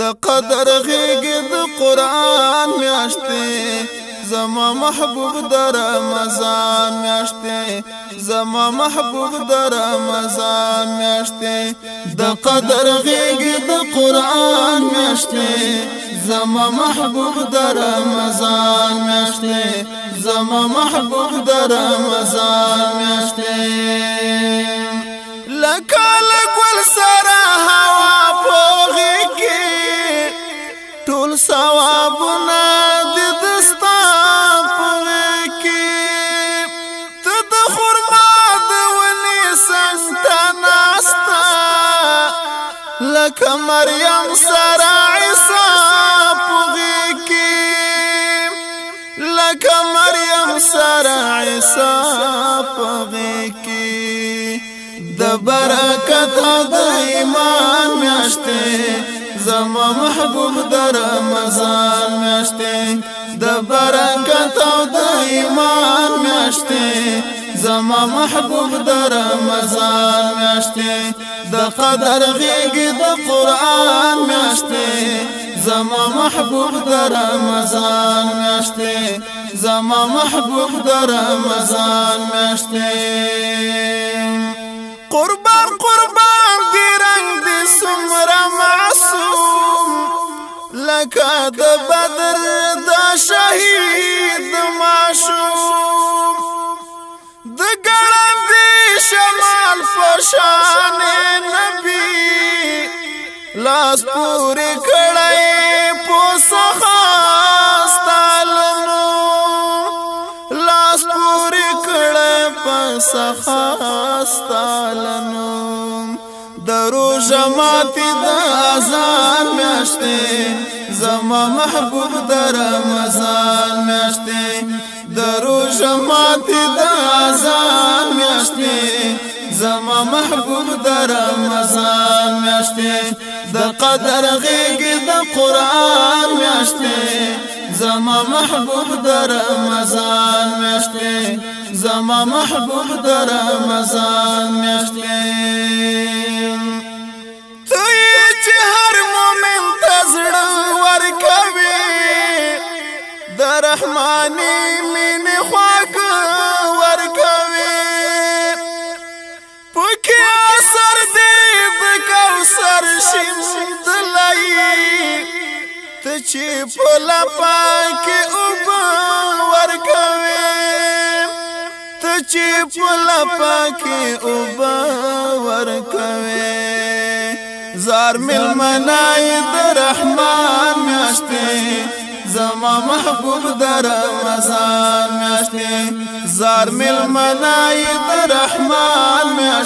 د قدر غیږ د قران میاشتې زما محبوب د رمضان میاشتې زما محبوب د رمضان میاشتې د قدر غیږ د قران میاشتې زما محبوب د رمضان میاشتې زما محبوب د رمضان میاشتې لکه کمریم سرا عیسا پوغی کی لکا مریم سرا عیسا پوغی کی د برکت د ایمان میاشته زما محبوب در رمضان میاشته د برکت د ایمان میاشته زما محبوب در رمضان میاشتې د قدر غېږ د قران میاشتې زما محبوب در رمضان میاشتې زما محبوب در رمضان میاشتې قربان قربان دی رنگ دی سمرا معصوم لکا د بدر دا شهید معشوم د ګړندې شمال پشان نبی لاس پورې کړه سخاستالنو درو جماعتي د ازان میشته زما محبوب در رمضان میشته درو جماعتي د رمضان میاشتې زما محبوب د رمضان میاشتې د قدر غېږ د قران میاشتې زما محبوب د رمضان میاشتې زما محبوب د رمضان میاشتې رحمانی من خواه چې په لپا کې اوب ورکوي ته چې په لپا کې اوب ورکوي زار مل منای د رحمان میاشتې زما محبوب در رمضان میاشتې زار مل منای د رحمان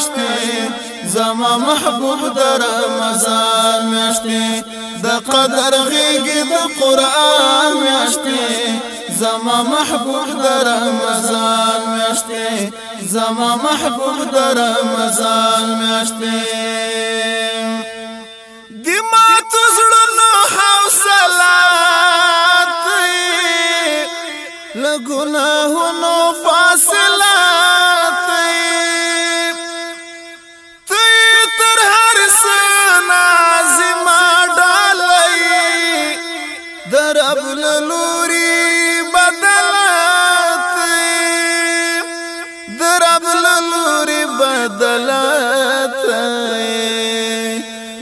میشتي زما محبوب در رمضان میشتي د قدر غيږي د قران میشتي زما محبوب در رمضان میشتي زما محبوب در رمضان میشتي دما تسړلو حوصله لګناهونو فاصله درب لوري بدلات درب لوري بدلات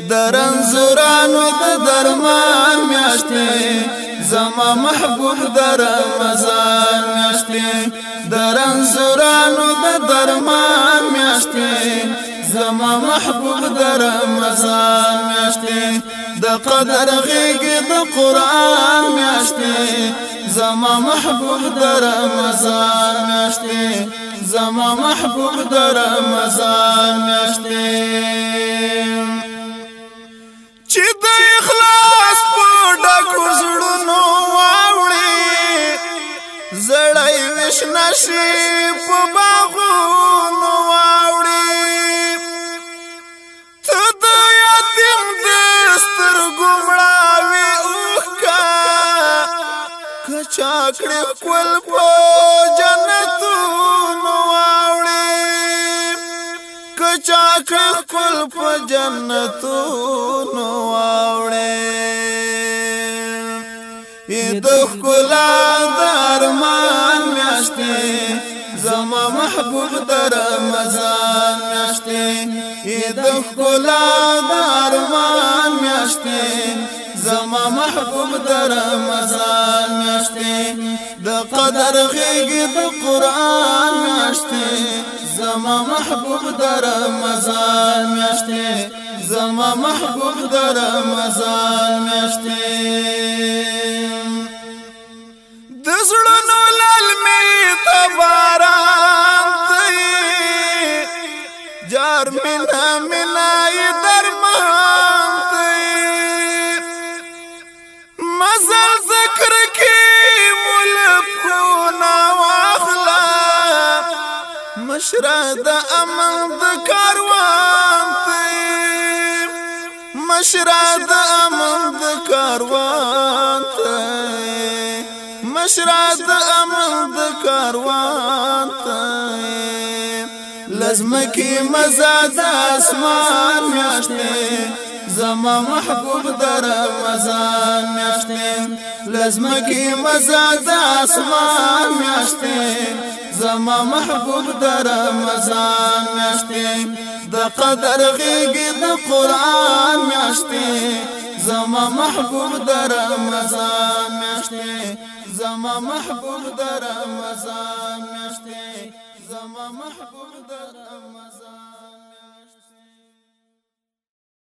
درن زورانو د درمان میاشتې زما محبوب در رمضان میاشتې درن زورانو د درمان میاشتې زما محبوب در رمضان میاشتې د قدر غېږ د قران میاشتې زما محبوب در رمضان میاشتې زما محبوب در رمضان میاشتې چې د اخلاص په ډکو زړونو واوړې زړې وښنشي په کړې خپل په جنتونو واوړې کچا کړې خپل په جنتونو واوړې د خپل د ارمان میاشتې محبوب در رمضان میاشتې د ښکلا د ارمان میاشتې زما محبوب در رمضان میاشتې د قدر غېږ د قران میاشتې زما محبوب در رمضان میاشتې زما محبوب در رمضان میاشتې د سړونو لال می تبار یار مینا مینا ی درمان تی طيب. مزل ذکر کی ملک کو نا واخلا مشره امن د کاروان تی طيب. مشره امن د کاروان تی طيب. مشره امن د کاروان دزمکی مزا د اسمان میاشتې زما محبوب در رمضان میاشتې لزمکی مزا د اسمان میاشتې زما محبوب در رمضان میاشتې د قدر غیږ د قران میاشتې زما محبوب در رمضان میاشتې زما محبوب در رمضان میاشتې زما محبوب در امزان